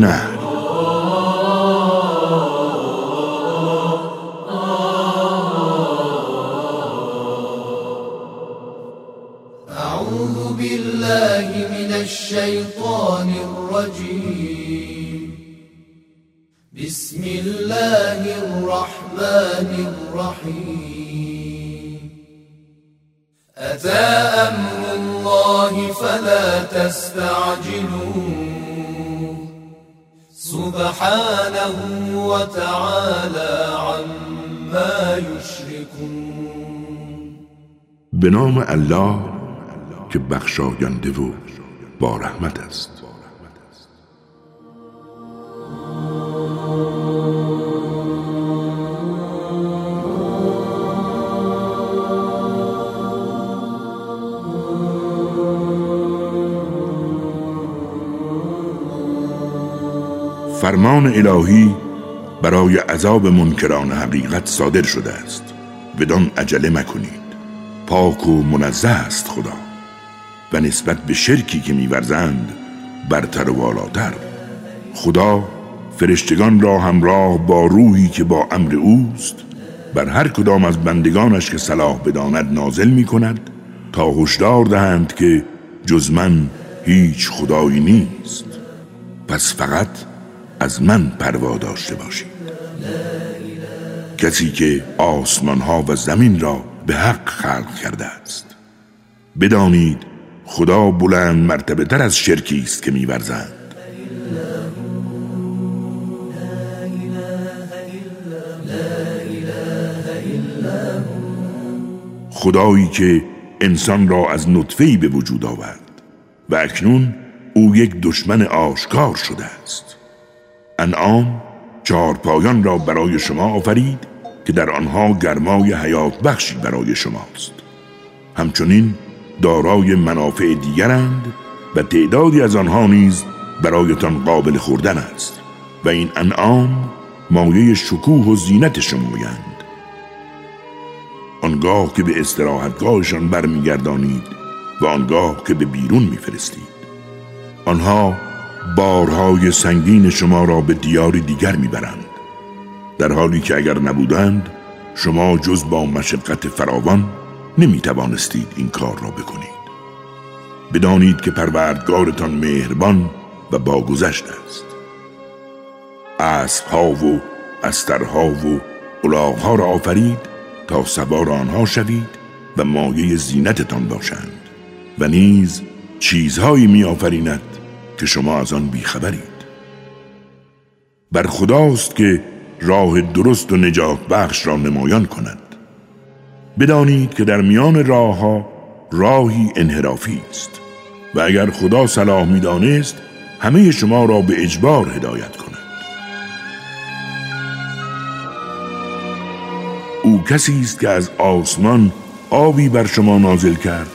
نه به نام الله که بخشاینده و با رحمت است. فرمان الهی برای عذاب منکران حقیقت صادر شده است. بدان عجله مکنید. پاک و منزه است خدا و نسبت به شرکی که میورزند برتر و بالاتر خدا فرشتگان را همراه با روحی که با امر اوست بر هر کدام از بندگانش که صلاح بداند نازل می کند تا هشدار دهند که جز من هیچ خدایی نیست. پس فقط از من پروا داشته باشید. کسی که آسمان ها و زمین را به حق خلق کرده است. بدانید خدا بلند مرتبه تر از شرکی است که میورزند خدایی که انسان را از نطفه‌ای به وجود آورد و اکنون او یک دشمن آشکار شده است. انعام چهار پایان را برای شما آفرید که در آنها گرمای حیات بخشی برای شماست. همچنین دارای منافع دیگرند و تعدادی از آنها نیز برایتان قابل خوردن است و این انعام مایه شکوه و زینت شمایند آنگاه که به استراحتگاهشان برمیگردانید و آنگاه که به بیرون میفرستید. آنها بارهای سنگین شما را به دیاری دیگر می‌برند. در حالی که اگر نبودند شما جز با مشقت فراوان نمی توانستید این کار را بکنید. بدانید که پروردگارتان مهربان و باگذشت است. اسبها و استرها و الاغها را آفرید تا سوار آنها شوید و مایه زینتتان باشند و نیز چیزهایی می آفریند که شما از آن بیخبرید. بر خداست که راه درست و نجات بخش را نمایان کند. بدانید که در میان راه ها راهی انحرافی است و اگر خدا صلاح می‌دانست همه شما را به اجبار هدایت کند. او کسی است که از آسمان آبی بر شما نازل کرد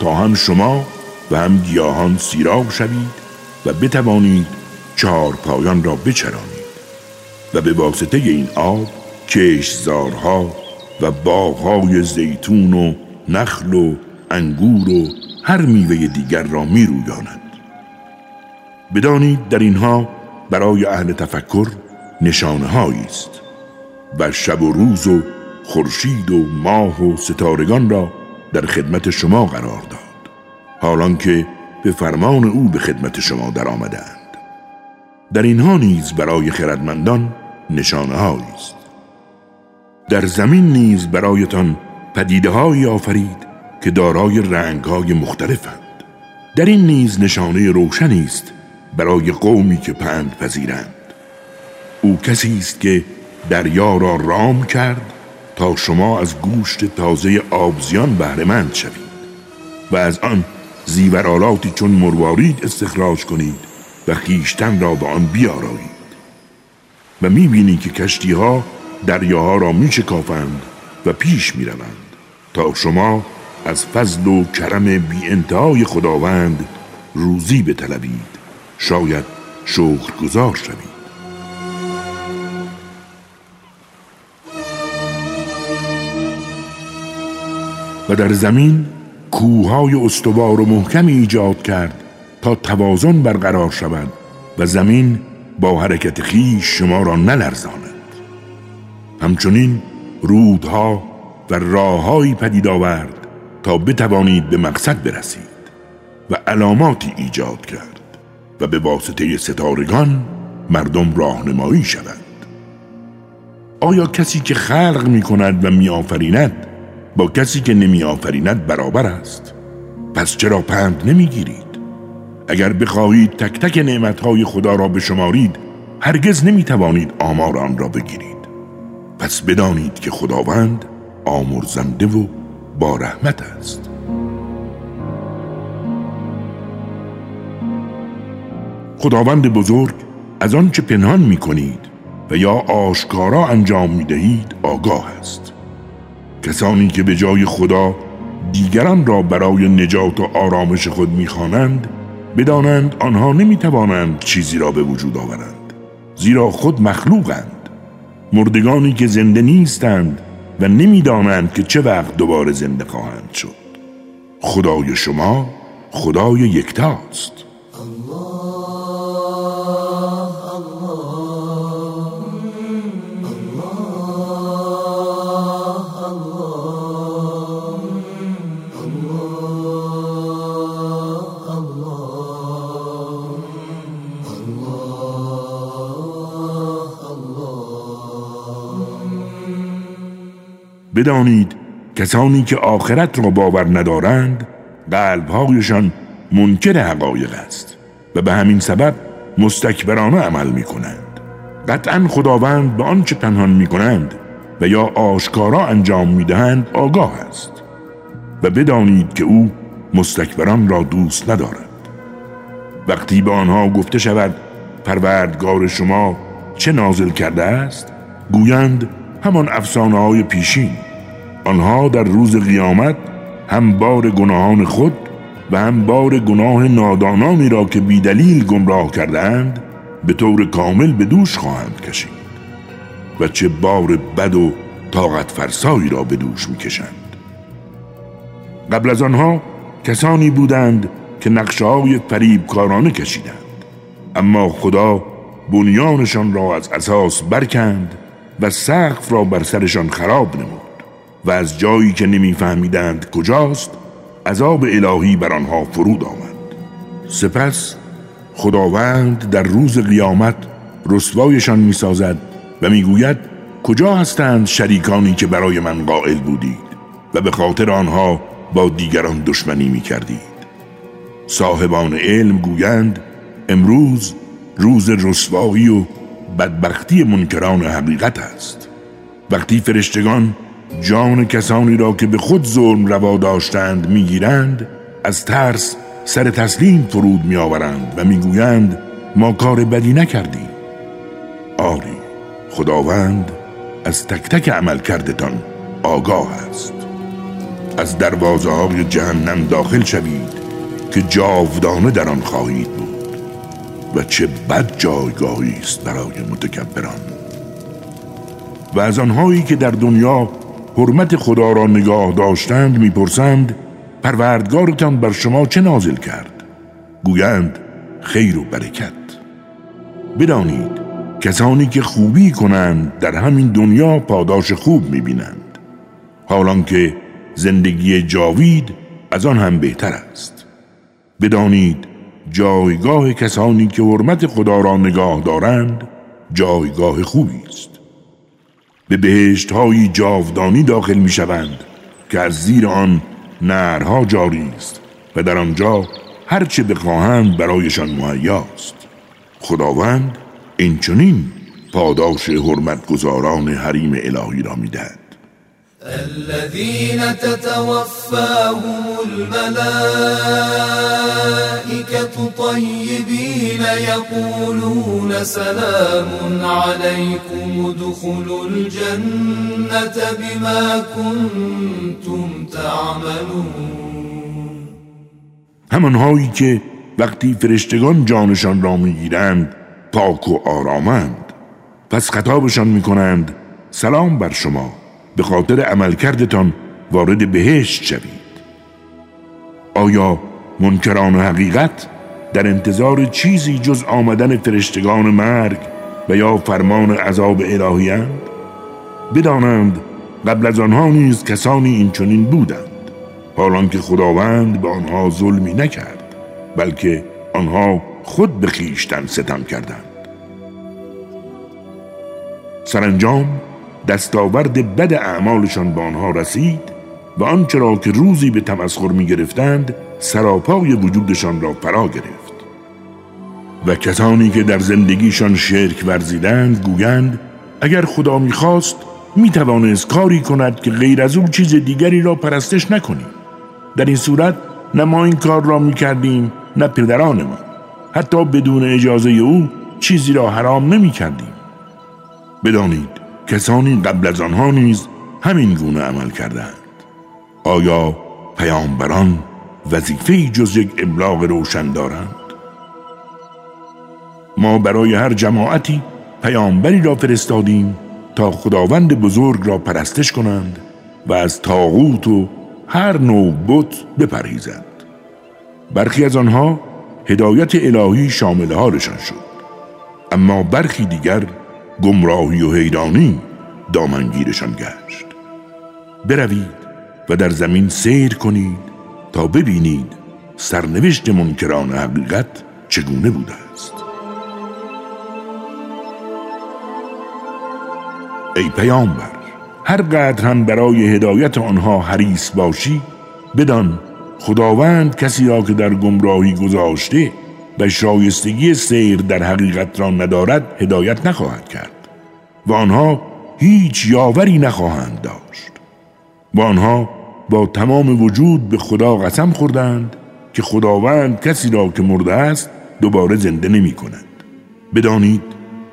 تا هم شما و هم گیاهان سیراب شوید و بتوانید چهار پایان را بچرانید. و به واسطه این آب کشزارها و باغهای زیتون و نخل و انگور و هر میوه دیگر را می رویاند. بدانید در اینها برای اهل تفکر نشانه است و شب و روز و خورشید و ماه و ستارگان را در خدمت شما قرار داد حالان که به فرمان او به خدمت شما در آمدند در اینها نیز برای خردمندان نشانه است. در زمین نیز برایتان پدیده های آفرید که دارای رنگ های مختلفند. در این نیز نشانه روشنی است برای قومی که پند پذیرند. او کسی است که دریا را رام کرد تا شما از گوشت تازه آبزیان بهرهمند شوید و از آن زیورالاتی چون مروارید استخراج کنید و خیشتن را به آن بیارایید و می‌بینی که کشتی ها دریاها را میشکافند و پیش می‌روند تا شما از فضل و کرم بی انتهای خداوند روزی بطلبید. شاید شکر گذار شوید. و در زمین کوههای استوار و محکمی ایجاد کرد تا توازن برقرار شود و زمین با حرکت خیش شما را نلرزاند همچنین رودها و راههایی پدید آورد تا بتوانید به مقصد برسید و علاماتی ایجاد کرد و به واسطه ستارگان مردم راهنمایی شوند آیا کسی که خلق می کند و می آفریند با کسی که نمی آفریند برابر است؟ پس چرا پند نمی گیرید؟ اگر بخواهید تک تک نعمتهای خدا را بشمارید هرگز نمی توانید آمار آن را بگیرید. پس بدانید که خداوند آمرزنده و با رحمت است. خداوند بزرگ از آنچه پنهان می کنید و یا آشکارا انجام می دهید آگاه است. کسانی که به جای خدا دیگران را برای نجات و آرامش خود می‌خوانند بدانند آنها نمی توانند چیزی را به وجود آورند زیرا خود مخلوقند. مردگانی که زنده نیستند و نمی‌دانند که چه وقت دوباره زنده خواهند شد. خدای شما خدای یکتاست. بدانید کسانی که آخرت را باور ندارند قلبهایشان منکر حقایق است و به همین سبب مستکبرانه عمل می کنند قطعا خداوند به آنچه پنهان می کنند و یا آشکارا انجام می دهند آگاه است و بدانید که او مستکبران را دوست ندارد. وقتی به آنها گفته شود پروردگار شما چه نازل کرده است؟ گویند همان افسانه های پیشین. آنها در روز قیامت هم بار گناهان خود و هم بار گناه نادانانی را که بیدلیل گمراه کردند به طور کامل به دوش خواهند کشید و چه بار بد و طاقت فرسایی را به دوش می‌کشند. قبل از آنها کسانی بودند که نقشه های فریب کارانه کشیدند اما خدا بنیانشان را از اساس برکند و سقف را بر سرشان خراب نمود. و از جایی که نمیفهمیدند کجاست عذاب الهی بر آنها فرود آمد. سپس خداوند در روز قیامت رسوایشان می‌سازد و می‌گوید کجا هستند شریکانی که برای من قائل بودید و به خاطر آنها با دیگران دشمنی می کردید صاحبان علم گویند امروز روز رسوایی و بدبختی منکران حقیقت است. وقتی فرشتگان جان کسانی را که به خود ظلم روا داشتند می‌گیرند از ترس سر تسلیم فرود میآورند و می‌گویند ما کار بدی نکردیم آری خداوند از تک تک عمل کردتان آگاه است. از دروازه های جهنم داخل شوید که جاودانه در آن خواهید بود و چه بد جایگاهی است برای متکبران. و از آنهایی که در دنیا حرمت خدا را نگاه داشتند می‌پرسند پروردگارتان بر شما چه نازل کرد؟ گویند خیر و برکت. بدانید کسانی که خوبی کنند در همین دنیا پاداش خوب می‌بینند. حالان که زندگی جاوید از آن هم بهتر است. بدانید جایگاه کسانی که حرمت خدا را نگاه دارند جایگاه خوبی است. به بهشت های جاودانی داخل می شوند که از زیر آن نرها جاری است و در آنجا هرچه بخواهند برایشان مهیاست خداوند اینچنین پاداش حرمتگزاران حریم الهی را می‌دهد. الذين تتوفاهم الملائكة طيبين يقولون سلام عليكم ادخلوا الجنة بما كنتم تعملون. همانهایی که وقتی فرشتگان جانشان را می‌گیرند پاک و آرامند. پس خطابشان می‌کنند سلام بر شما. به خاطر عملکردتان وارد بهشت شوید. آیا منکران حقیقت در انتظار چیزی جز آمدن فرشتگان مرگ و یا فرمان عذاب الهی بدانند قبل از آنها نیز کسانی این چنین بودند حالان که خداوند به آنها ظلمی نکرد بلکه آنها خود به خیشتن ستم کردند. سرانجام دستاورد بد اعمالشان به آنها رسید و آنچه را که روزی به تمسخر می گرفتند سراپای وجودشان را فرا گرفت. و کسانی که در زندگیشان شرک ورزیدند گویند اگر خدا می‌خواست می توانست کاری کند که غیر از او چیز دیگری را پرستش نکنیم. در این صورت نه ما این کار را می کردیم نه پدران ما. حتی بدون اجازه او چیزی را حرام نمی کردیم بدانید کسانی قبل از آنها نیز همین گونه عمل کردند. آیا پیامبران وظیفه جز یک ابلاغ روشن دارند؟ ما برای هر جماعتی پیامبری را فرستادیم تا خداوند بزرگ را پرستش کنند و از تاغوت و هر نوع بت بپرهیزند. برخی از آنها هدایت الهی شامل حالشان شد. اما برخی دیگر گمراهی و حیرانی دامنگیرشان گشت. بروید و در زمین سیر کنید تا ببینید سرنوشت منکران حقیقت چگونه بوده است. ای پیامبر هر قدر هم برای هدایت آنها حریص باشی بدان خداوند کسی را که در گمراهی گذاشته و شایستگی سیر در حقیقت را ندارد هدایت نخواهد کرد. و آنها هیچ یاوری نخواهند داشت. و آنها با تمام وجود به خدا قسم خوردند که خداوند کسی را که مرده است دوباره زنده نمی کند. بدانید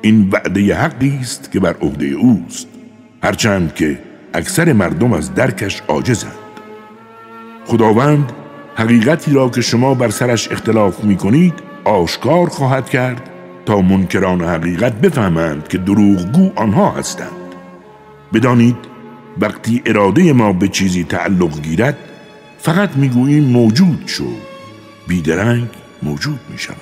این وعده حقی است که بر عهده اوست. هرچند که اکثر مردم از درکش عاجزند. خداوند حقیقتی را که شما بر سرش اختلاف می کنید آشکار خواهد کرد تا منکران حقیقت بفهمند که دروغگو آنها هستند. بدانید وقتی اراده ما به چیزی تعلق گیرد فقط می‌گوییم موجود شو. بیدرنگ موجود می شود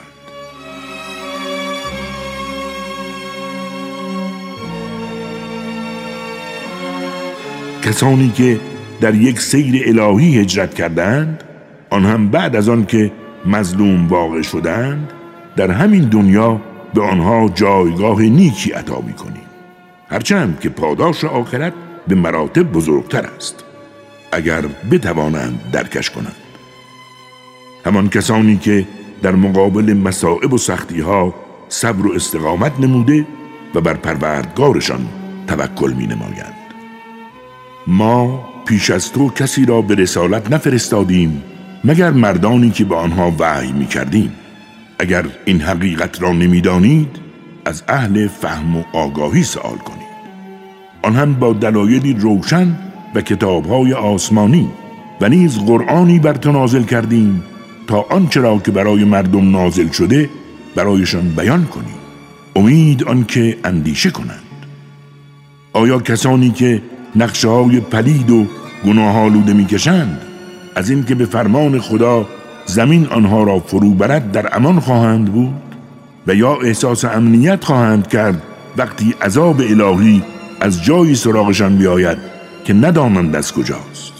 کسانی که در یک سیر الهی هجرت کردند آن هم بعد از آن که مظلوم واقع شدند در همین دنیا به آنها جایگاه نیکی عطا می کنیم هرچند که پاداش آخرت به مراتب بزرگتر است. اگر بتوانند درکش کنند. همان کسانی که در مقابل مسائب و سختی ها صبر و استقامت نموده و بر پروردگارشان توکل می نمایند ما پیش از تو کسی را به رسالت نفرستادیم مگر مردانی که به آنها وحی می کردیم اگر این حقیقت را نمی‌دانید از اهل فهم و آگاهی سوال کنید. آن هم با دلایلی روشن و کتابهای آسمانی و نیز قرآنی بر تو نازل کردیم تا آنچه را که برای مردم نازل شده برایشان بیان کنی امید آنکه اندیشه کنند. آیا کسانی که نقشه های پلید و گناه آلوده می‌کشند از اینکه به فرمان خدا زمین آنها را فرو برد در امان خواهند بود و یا احساس امنیت خواهند کرد وقتی عذاب الهی از جایی سراغشان بیاید که ندانند از کجاست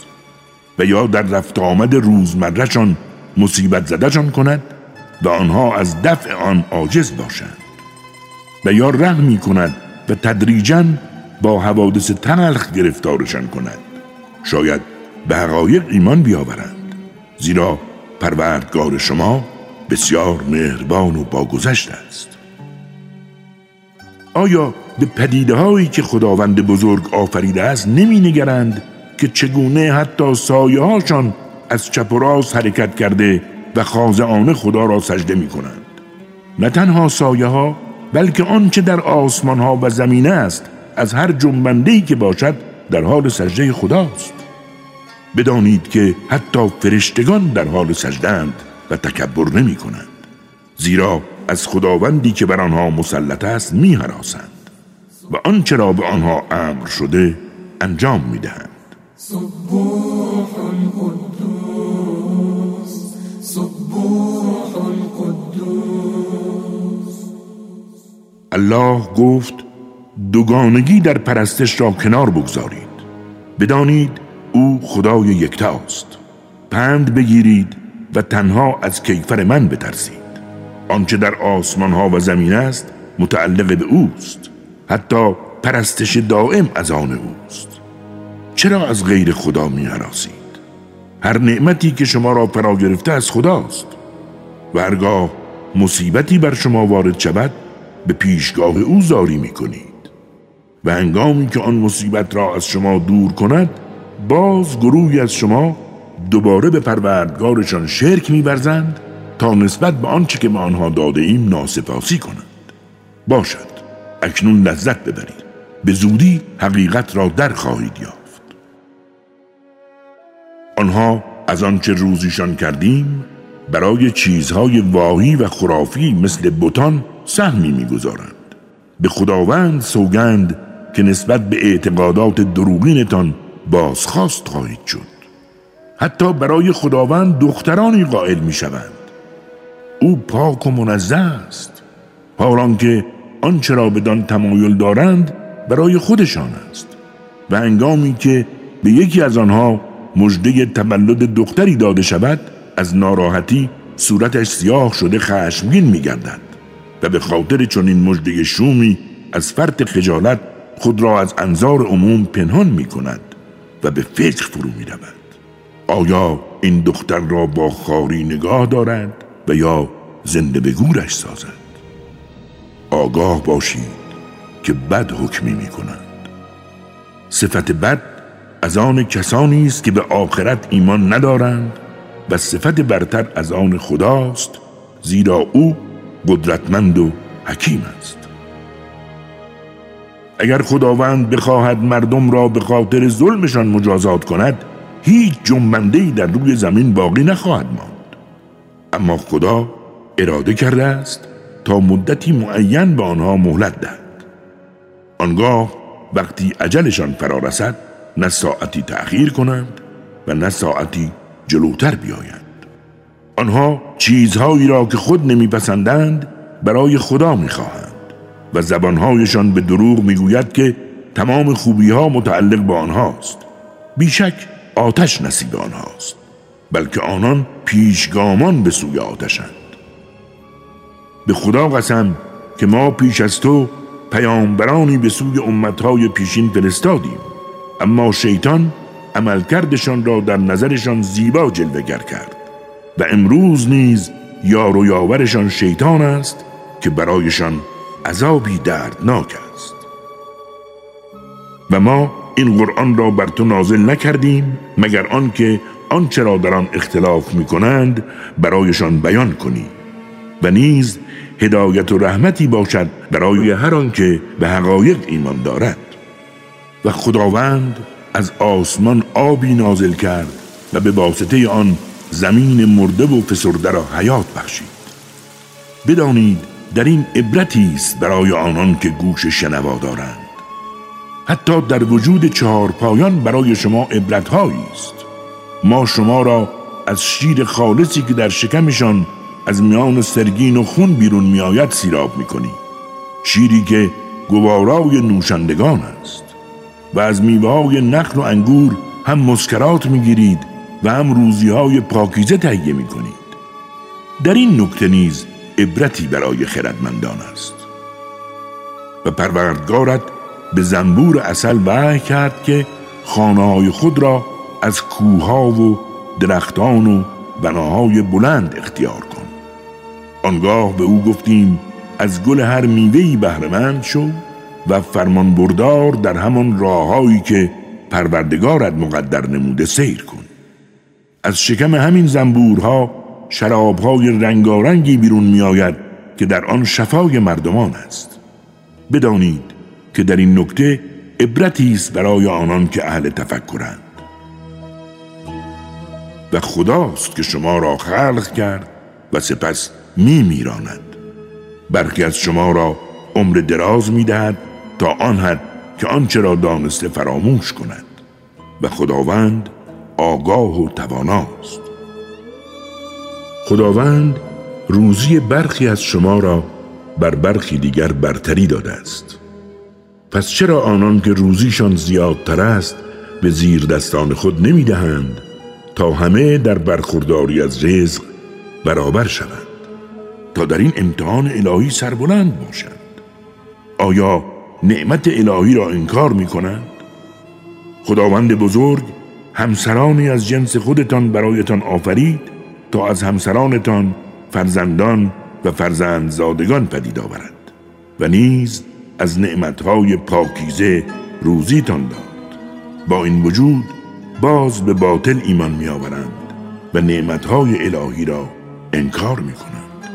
و یا در رفت آمد روزمرهشان مصیبت زدهشان کند و آنها از دفع آن عاجز باشند و یا رحمی کند و تدریجا با حوادث تلخ گرفتارشان کند. شاید به حقایق ایمان بیاورند. زیرا پروردگار شما بسیار مهربان و باگذشت است. آیا به پدیده هایی که خداوند بزرگ آفریده است نمی نگرند که چگونه حتی سایه هاشان از چپ و راست حرکت کرده و خاضعانه خدا را سجده می کنند نه تنها سایه ها بلکه آنچه در آسمان ها و زمین است از هر جنبنده که باشد در حال سجده خداست. بدانید که حتی فرشتگان در حال سجدند و تکبر نمی کنند زیرا از خداوندی که بر آنها مسلط است می هراسند و آنچه را به آنها امر شده انجام می دهند الله گفت دوگانگی در پرستش را کنار بگذارید. بدانید او خدای یکتاست. پند بگیرید و تنها از کیفر من بترسید. آنچه در آسمان ها و زمین است متعلق به اوست. حتی پرستش دائم از آن اوست. چرا از غیر خدا می حراسید؟ هر نعمتی که شما را فرا گرفته از خداست. و هرگاه مصیبتی بر شما وارد شود به پیشگاه او زاری می کنید و هنگامی که آن مصیبت را از شما دور کند باز گروهی از شما دوباره به پروردگارشان شرک میورزند تا نسبت به آنچه که به آنها داده ایم ناسپاسی کنند. باشد اکنون لذت ببرید. به زودی حقیقت را در خواهید یافت. آنها از آنچه روزیشان کردیم برای چیزهای واهی و خرافی مثل بتان سهمی می‌گذارند. به خداوند سوگند که نسبت به اعتقادات دروغینتان بازخواست خواهید شد. حتی برای خداوند دخترانی قائل می شوند او پاک و منزه است. حالان که آنچه را بدان تمایل دارند برای خودشان است. و انگامی که به یکی از آنها مژده تولد دختری داده شود از ناراحتی صورتش سیاه شده خشمگین میگردد. و به خاطر چنین مژده شومی از فرط خجالت خود را از انظار عموم پنهان می کند و به فکر فرو می رود. آیا این دختر را با خاری نگاه دارد و یا زنده به گورش سازد؟ آگاه باشید که بد حکمی می کنند صفت بد از آن کسانی است که به آخرت ایمان ندارند و صفت برتر از آن خداست زیرا او قدرتمند و حکیم است. اگر خداوند بخواهد مردم را به خاطر ظلمشان مجازات کند هیچ جنبنده در روی زمین باقی نخواهد ماند. اما خدا اراده کرده است تا مدتی معین به آنها مهلت دهد. آنگاه وقتی عجلشان فرا رسد نه ساعتی تأخیر کنند و نه ساعتی جلوتر بیایند. آنها چیزهایی را که خود نمیپسندند برای خدا می‌خواهند. و زبانهایشان به دروغ می‌گوید که تمام خوبی ها متعلق به آنهاست. بیشک آتش نصیب آنهاست بلکه آنان پیشگامان به سوی آتشند. به خدا قسم که ما پیش از تو پیامبرانی به سوی امتهای پیشین فرستادیم اما شیطان عملکردشان را در نظرشان زیبا جلوگر کرد و امروز نیز یار و یاورشان شیطان است که برایشان عذابی دردناک است. و ما این قرآن را بر تو نازل نکردیم مگر آنکه آنچه را در آن اختلاف می کنند برایشان بیان کنی. و نیز هدایت و رحمتی باشد برای هر آنکه به حقایق ایمان دارد. و خداوند از آسمان آبی نازل کرد و به واسطه آن زمین مرده و فسرده را حیات بخشید. بدانید در این عبرتی است برای آنان که گوش شنوا دارند. حتی در وجود چهار پایان برای شما عبرتهایی است. ما شما را از شیر خالصی که در شکمشان از میان سرگین و خون بیرون میآید سیراب می‌کنیم. شیری که گوارای نوشندگان است. و از میوه های نخل و انگور هم مسکرات می‌گیرید و هم روزی های پاکیزه تهیه می‌کنید. در این نکته نیز عبرتی برای خردمندان است. و پروردگارت به زنبور اصل وحی کرد که خانه های خود را از کوها و درختان و بناهای بلند اختیار کن. آنگاه به او گفتیم از گل هر میوهی بهرهمند شو و فرمان بردار در همان راههایی که پروردگارت مقدر نموده سیر کن. از شکم همین زنبورها شرابهای رنگارنگی بیرون می آید که در آن شفای مردمان است. بدانید که در این نکته عبرتی است برای آنان که اهل تفکرند. و خداست که شما را خلق کرد و سپس می میراند برخی از شما را عمر دراز می دهد تا آن حد که آنچه را دانسته فراموش کند. و خداوند آگاه و تواناست. خداوند روزی برخی از شما را بر برخی دیگر برتری داده است پس چرا آنان که روزیشان زیادتر است به زیر دستان خود نمی دهند تا همه در برخورداری از رزق برابر شوند؟ تا در این امتحان الهی سربلند باشند. آیا نعمت الهی را انکار می کنند؟ خداوند بزرگ همسرانی از جنس خودتان برایتان آفرید تا از همسرانتان فرزندان و فرزندزادگان پدید آورد و نیز از نعمتهای پاکیزه روزیتان داد. با این وجود باز به باطل ایمان می آورند و نعمتهای الهی را انکار می کنند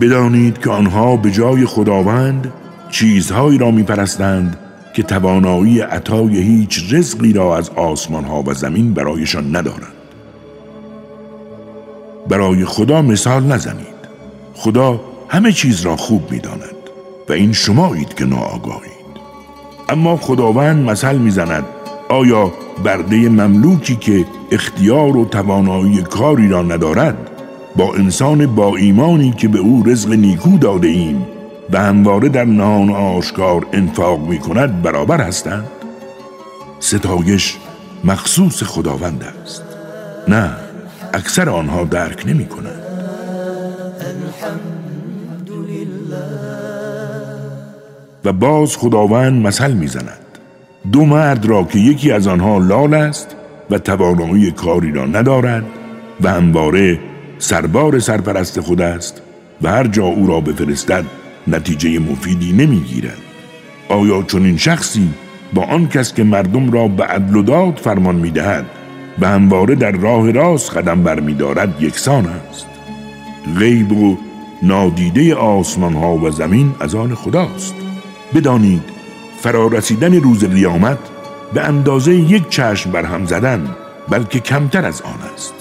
بدانید که آنها به جای خداوند چیزهایی را می پرستند که توانایی عطای هیچ رزقی را از آسمان ها و زمین برایشان ندارند. برای خدا مثال نزنید. خدا همه چیز را خوب می داند و این شمایید که ناآگاهید. اما خداوند مثل می‌زند آیا برده مملوکی که اختیار و توانایی کاری را ندارد با انسان با ایمانی که به او رزق نیکو داده ایم و همواره در نهان آشکار انفاق می کند برابر هستند؟ ستایش مخصوص خداوند است. نه. اکثر آنها درک نمی کنند و باز خداوند مثل می‌زند. دو مرد را که یکی از آنها لال است و توانایی کاری را ندارد و همواره سربار سرپرست خود است و هر جا او را بفرستد نتیجه مفیدی نمی‌گیرد. آیا چنین شخصی با آن کس که مردم را به عدل و داد فرمان می‌دهد و همواره در راه راست قدم برمیدارد یکسان است. غیب و نادیده آسمان ها و زمین از آن خداست. بدانید فرارسیدن روز قیامت به اندازه یک چشم بر هم زدن بلکه کمتر از آن است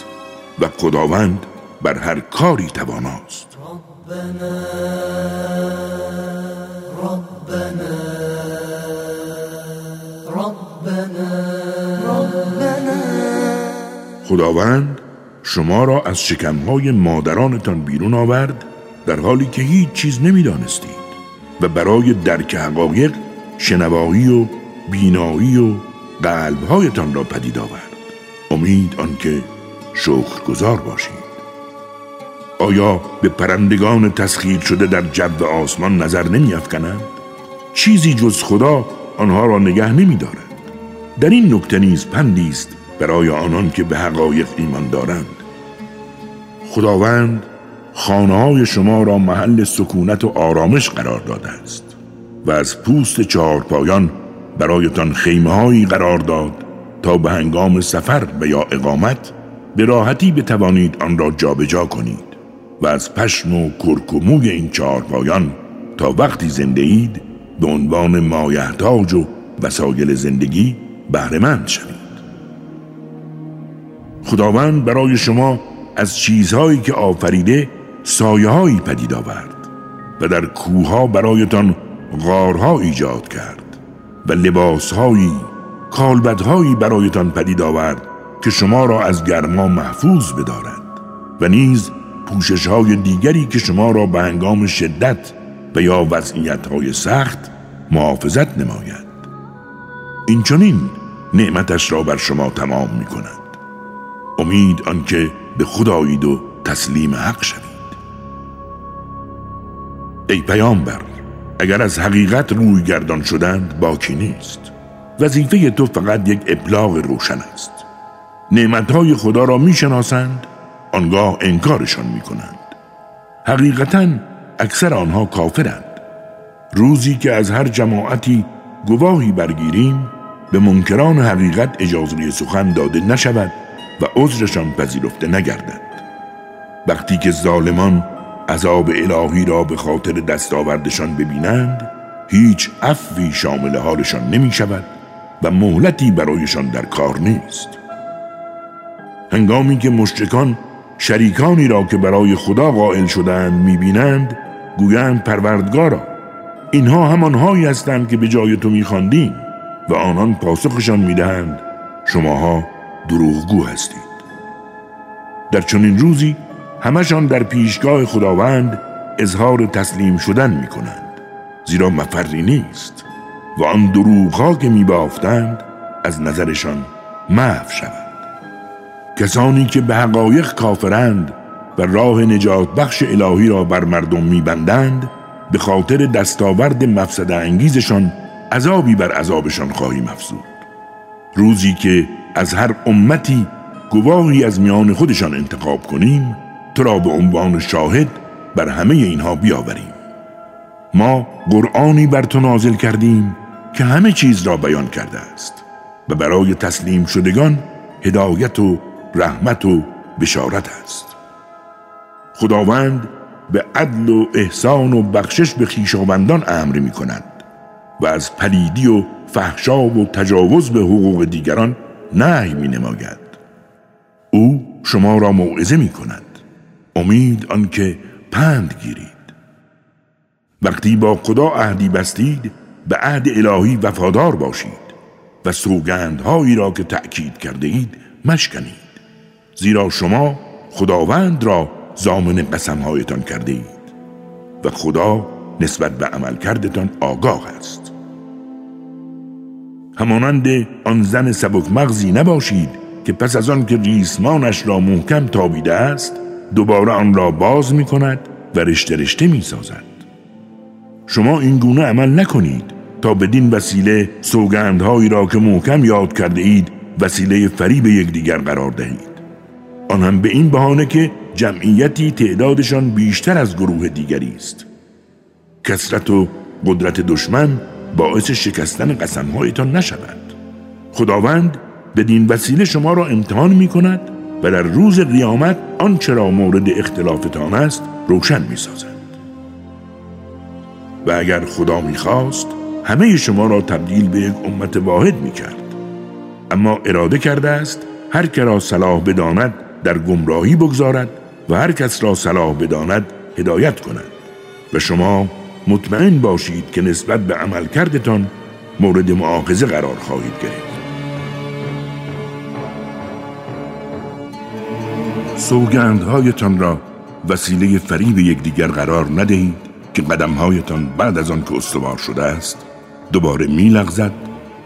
و خداوند بر هر کاری تواناست. ربنا خداوند شما را از شکمهای مادرانتان بیرون آورد در حالی که هیچ چیز نمی‌دانستید و برای درک حقایق شنوایی و بینایی و قلبهایتان را پدید آورد امید آنکه شکرگزار باشید آیا به پرندگان تسخیر شده در جو آسمان نظر نمی افکنند؟ چیزی جز خدا آنها را نگه نمی دارد. در این نکته نیز پندی است برای آنان که به حقایق ایمان دارند. خداوند خانه های شما را محل سکونت و آرامش قرار داده است و از پوست چهار پایان برایتان خیمه هایی قرار داد تا به هنگام سفر و یا اقامت به راحتی بتوانید آن را جابجا جا کنید و از پشم و کرک و موی این چهار پایان تا وقتی زنده اید به عنوان مایحتاج و وسایل زندگی بهرهمند شوید. خداوند برای شما از چیزهایی که آفریده سایههایی پدید آورد و در کوها برایتان غارها ایجاد کرد و لباسهایی کالبدهایی برایتان پدید آورد که شما را از گرما محفوظ بدارد و نیز پوشش های دیگری که شما را به هنگام شدت و یا وضعیت های سخت محافظت نماید. این چنین نعمتش را بر شما تمام می کند امید آنکه به خدایید و تسلیم حق شوید. ای پیامبر اگر از حقیقت روی گردان شدند باکی نیست. وظیفه تو فقط یک ابلاغ روشن است. نعمتهای خدا را می‌شناسند آنگاه انکارشان می‌کنند. حقیقتا اکثر آنها کافرند. روزی که از هر جماعتی گواهی برگیریم به منکران حقیقت اجازه سخن داده نشود. و عذرشان پذیرفته نگردد. وقتی که ظالمان عذاب الهی را به خاطر دستاوردشان ببینند هیچ عفوی شامل حالشان نمی شود و مهلتی برایشان در کار نیست. هنگامی که مشرکان شریکانی را که برای خدا قائل شدند می‌بینند گویند پروردگارا اینها همانهایی هستند که به جای تو میخواندیم و آنان پاسخشان می‌دهند شماها دروغگو هستید. در چنین روزی همشان در پیشگاه خداوند اظهار تسلیم شدن می کنند زیرا مفری نیست و آن دروغها که می بافتند از نظرشان محو شود کسانی که به حقایق کافرند و راه نجات بخش الهی را بر مردم میبندند به خاطر دستاورد مفسد انگیزشان عذابی بر عذابشان خواهیم افزود. روزی که از هر امتی گواهی از میان خودشان انتخاب کنیم تو را به عنوان شاهد بر همه اینها بیاوریم. ما قرآنی بر تو نازل کردیم که همه چیز را بیان کرده است و برای تسلیم شدگان هدایت و رحمت و بشارت است. خداوند به عدل و احسان و بخشش به خیشاوندان امر می کند و از پلیدی و فحشا و تجاوز به حقوق دیگران نهی می نماید او شما را موعظه می کند امید آنکه پند گیرید. وقتی با خدا عهدی بستید به عهد الهی وفادار باشید و سوگندهایی را که تأکید کرده اید مشکنید. زیرا شما خداوند را زامن قسمهایتان کرده اید و خدا نسبت به عمل کردتان آگاه است. همانند آن زن سبک مغزی نباشید که پس از آن که ریسمانش را محکم تابیده است دوباره آن را باز می کند و رشته رشته می سازد شما این گونه عمل نکنید تا بدین وسیله سوگندهایی را که محکم یاد کرده اید وسیله فریب یکدیگر قرار دهید. آن هم به این بهانه که جمعیتی تعدادشان بیشتر از گروه دیگری است. کسرت و قدرت دشمن باعث شکستن قسمهایتان نشود خداوند بدین وسیله شما را امتحان می کند و در روز قیامت آنچه را مورد اختلافتان است روشن می سازد. و اگر خدا می‌خواست همه شما را تبدیل به یک امت واحد می کرد. اما اراده کرده است هر که را صلاح بداند در گمراهی بگذارد و هر کس را صلاح بداند هدایت کند و شما مطمئن باشید که نسبت به عمل کردتان مورد معاخذه قرار خواهید گرفت. سوگندهایتان را وسیله فریب یکدیگر قرار ندهید که قدمهایتان بعد از آن که استوار شده است دوباره میلغزد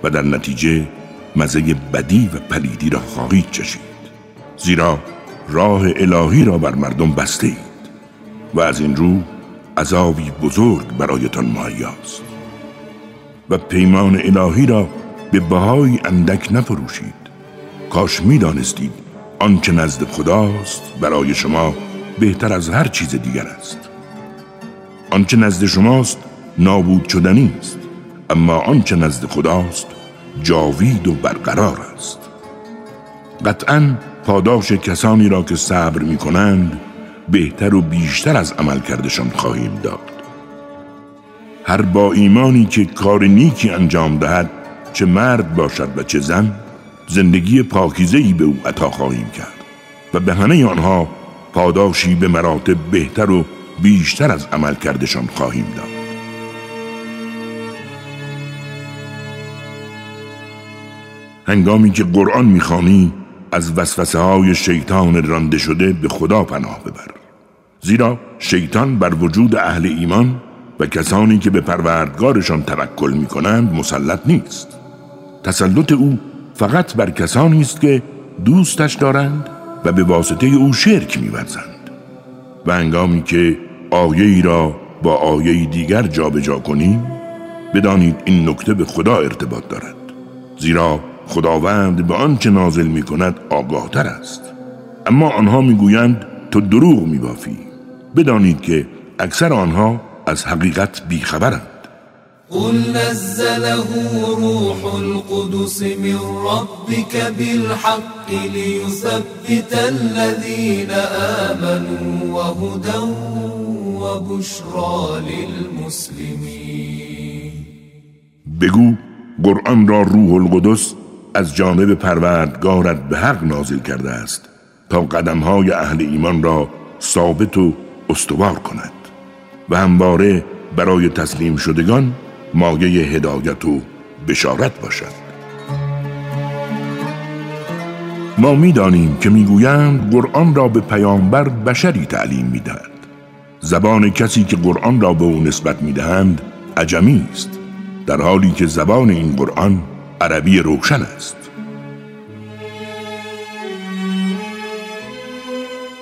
و در نتیجه مزه بدی و پلیدی را خواهید چشید. زیرا راه الهی را بر مردم بسته اید و از این رو عذابی بزرگ برایتان مهیاست و پیمان الهی را به بهای اندک نفروشید. کاش می‌دانستید آنچه نزد خداست برای شما بهتر از هر چیز دیگر است. آنچه نزد شماست نابود شدنی است اما آنچه نزد خداست جاوید و برقرار است. قطعا پاداش کسانی را که صبر می کنند بهتر و بیشتر از عمل کردشان خواهیم داد. هر با ایمانی که کار نیکی انجام دهد چه مرد باشد و چه زن زندگی پاکیزهی به او عطا خواهیم کرد و به همه آنها پاداشی به مراتب بهتر و بیشتر از عمل کردشان خواهیم داد. هنگامی که قرآن می‌خوانی از وسوسه های شیطان رانده شده به خدا پناه ببر. زیرا شیطان بر وجود اهل ایمان و کسانی که به پروردگارشان توکل می کنند مسلط نیست. تسلط او فقط بر کسانی است که دوستش دارند و به واسطه او شرک میورزند. و انگامی که آیه ای را با آیه دیگر جابجا جا کنیم بدانید این نکته به خدا ارتباط دارد. زیرا خداوند به آنچه نازل می کند آگاه تر است. اما آنها می‌گویند تو دروغ میبافی. بدانید که اکثر آنها از حقیقت بیخبرند. قل نزله روح القدس من ربك بالحق ليثبت الذين آمنوا وهدى وبشرى للمسلمين. بگو قرآن را روح القدس از جانب پروردگارت به حق نازل کرده است تا قدمهای اهل ایمان را ثابت و استوار کند و همواره برای تسلیم شدگان مایه هدایت و بشارت باشد. ما می‌دانیم که می‌گویند قرآن را به پیامبر بشری تعلیم می‌دهد. زبان کسی که قرآن را به او نسبت می‌دهند عجمی است در حالی که زبان این قرآن عربی روشن است.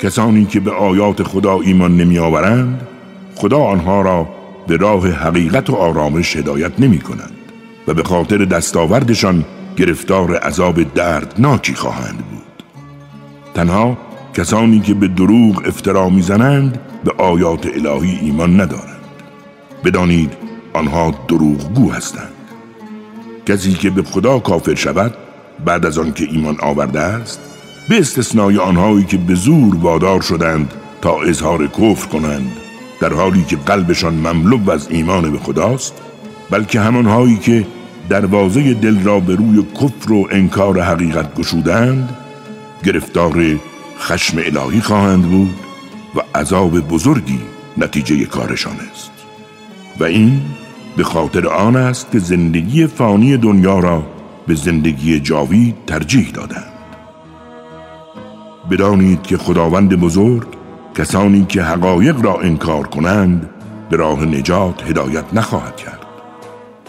کسانی که به آیات خدا ایمان نمی آورند خدا آنها را به راه حقیقت و آرامش هدایت نمی کنند و به خاطر دستاوردشان گرفتار عذاب دردناکی خواهند بود. تنها کسانی که به دروغ افترا می‌زنند به آیات الهی ایمان ندارند. بدانید آنها دروغگو هستند. کسی که به خدا کافر شود بعد از آن که ایمان آورده است به استثنای آنهایی که به زور وادار شدند تا اظهار کفر کنند در حالی که قلبشان مملو از ایمان به خداست بلکه همانهایی که دروازه دل را به روی کفر و انکار حقیقت گشودند گرفتار خشم الهی خواهند بود و عذاب بزرگی نتیجه کارشان است. و این به خاطر آن است که زندگی فانی دنیا را به زندگی جاوید ترجیح دادند. بدانید که خداوند بزرگ کسانی که حقایق را انکار کنند به راه نجات هدایت نخواهد کرد.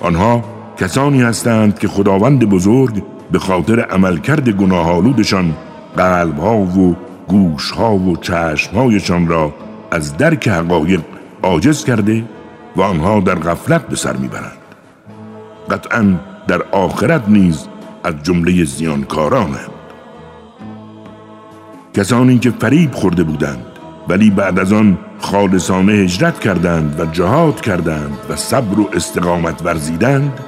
آنها کسانی هستند که خداوند بزرگ به خاطر عملکرد گناهالودشان قلبها و گوشها و چشمهایشان را از درک حقایق عاجز کرده و آنها در غفلت به سر می‌برند. قطعا در آخرت نیز از جمله زیانکارانند. کسانی که فریب خورده بودند ولی بعد از آن خالصانه هجرت کردند و جهاد کردند و صبر و استقامت ورزیدند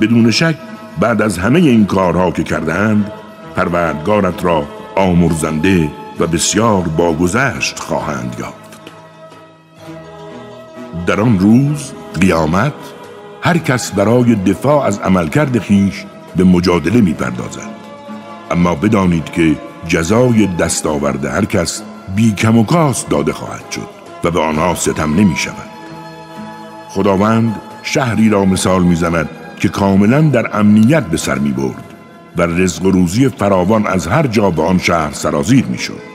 بدون شک بعد از همه این کارها که کردند پروردگارت را آمرزنده و بسیار باگذشت خواهند یافت. در آن روز قیامت هر کس برای دفاع از عملکرد خیش به مجادله می پردازد اما بدانید که جزای دستاورد هر کس بی کم و کاس داده خواهد شد و به آنها ستم نمی شود خداوند شهری را مثال می‌زند که کاملا در امنیت به سر می برد و رزق و روزی فراوان از هر جا به آن شهر سرازیر می شد.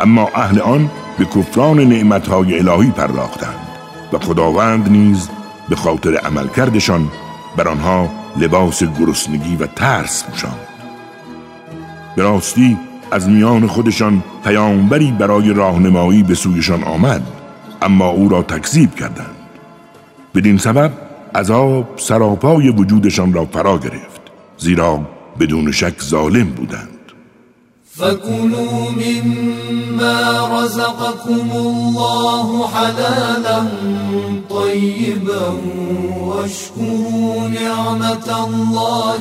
اما اهل آن به کفران نعمتهای الهی پرداختند و خداوند نیز به خاطر عملکردشان بر آنها لباس گرسنگی و ترس پوشاند به راستی از میان خودشان پیامبری برای راهنمایی به سویشان آمد اما او را تکذیب کردند. بدین سبب عذاب سراپای وجودشان را فرا گرفت زیرا بدون شک ظالم بودند. فكلوا مما رزقكم الله حلالا طيبا واشكروا نعمة الله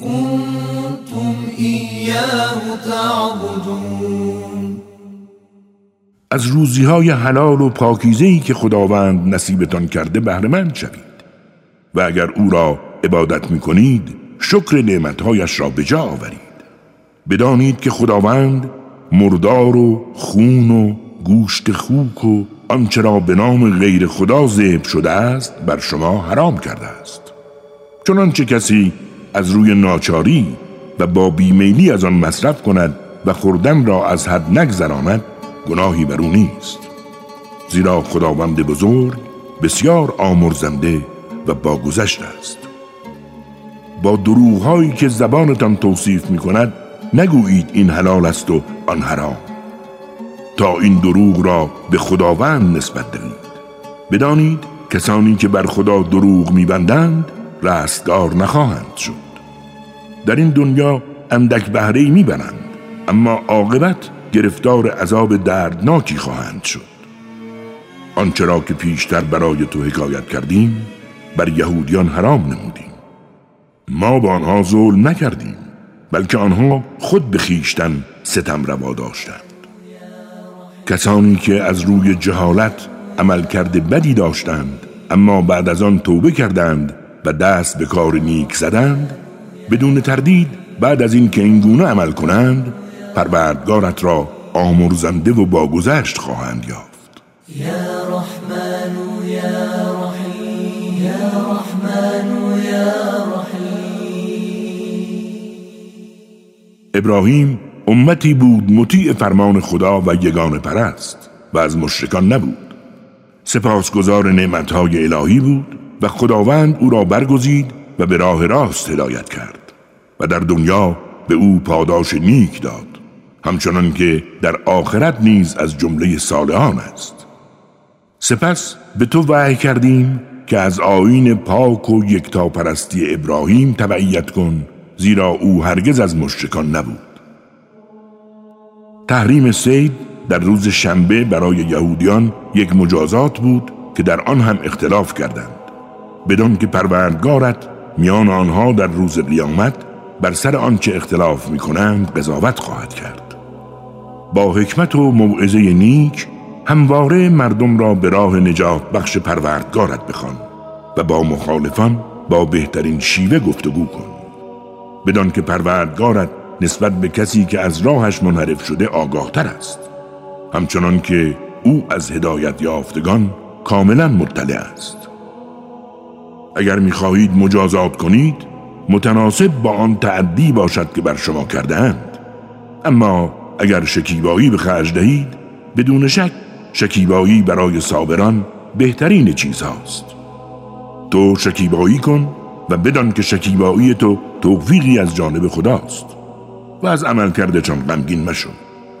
كنتم إياه تعبدون. از روزی های حلال و پاکیزهی که خداوند نصیبتان کرده بهرهمند شوید. و اگر او را عبادت می کنید شکر نعمتهایش را به جا آورید. بدانید که خداوند مردار و خون و گوشت خوک و آنچه را به نام غیر خدا ذبح شده است بر شما حرام کرده است. چنانچه کسی از روی ناچاری و با بیمیلی از آن مصرف کند و خوردن را از حد نگذراند گناهی بر او نیست. زیرا خداوند بزرگ بسیار آمرزنده و باگذشت است. با دروغهایی که زبانتان توصیف می کند نگویید این حلال است و آن حرام. تا این دروغ را به خداوند نسبت دهید. بدانید کسانی که بر خدا دروغ میبندند رستگار نخواهند شد. در این دنیا اندک بهره می‌برند. اما عاقبت گرفتار عذاب دردناکی خواهند شد. آنچه را که پیشتر برای تو حکایت کردیم بر یهودیان حرام نمودیم. ما با آنها ظلم نکردیم بلکه آنها خود به خیشتن ستم روا داشتند. کسانی که از روی جهالت عمل کرده بدی داشتند اما بعد از آن توبه کردند و دست به کار نیک زدند بدون تردید بعد از این که اینگونه عمل کنند پروردگارت را آمرزنده و باگذشت خواهند یافت. یا رحمن یا رحیم یا رحمن یا ابراهیم امتی بود مطیع فرمان خدا و یگان پرست و از مشرکان نبود. سپاسگزار نعمتهای الهی بود و خداوند او را برگزید و به راه راست هدایت کرد و در دنیا به او پاداش نیک داد همچنان که در آخرت نیز از جمله صالحان است. سپس به تو وحی کردیم که از آین پاک و یکتاپرستی ابراهیم تبعیت کن زیرا او هرگز از مشرکان نبود. تحریم سید در روز شنبه برای یهودیان یک مجازات بود که در آن هم اختلاف کردند بدون که پروردگارت میان آنها در روز قیامت بر سر آنچه اختلاف می کنند قضاوت خواهد کرد. با حکمت و موعظه نیک همواره مردم را به راه نجات بخش پروردگارت بخوان و با مخالفان با بهترین شیوه گفتگو کن. بدان که پروردگارت نسبت به کسی که از راهش منحرف شده آگاهتر است. همچنان که او از هدایت یافتگان کاملا مطلع است. اگر می‌خواهید مجازات کنید متناسب با آن تعدی باشد که بر شما کردهاند. اما اگر شکیبایی به خرج دهید بدون شک شکیبایی برای صابران بهترین چیز هاست تو شکیبایی کن و بدان که شکیبایی تو توفیقی از جانب خداست و از عمل کرده چون غمگین مشو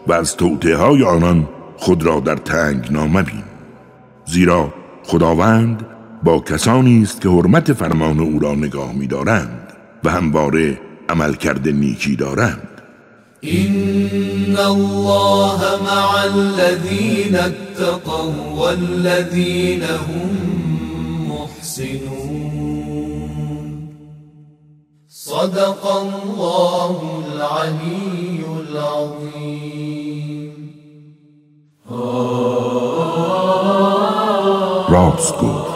و از توته های آنان خود را در تنگ نامبین زیرا خداوند با کسانی است که حرمت فرمان او را نگاه می‌دارند و همواره عمل کرده نیکی دارند. إن الله مع الذين اتقوا والذين هم محسنون. صدق الله العلي العظيم. راست گفت.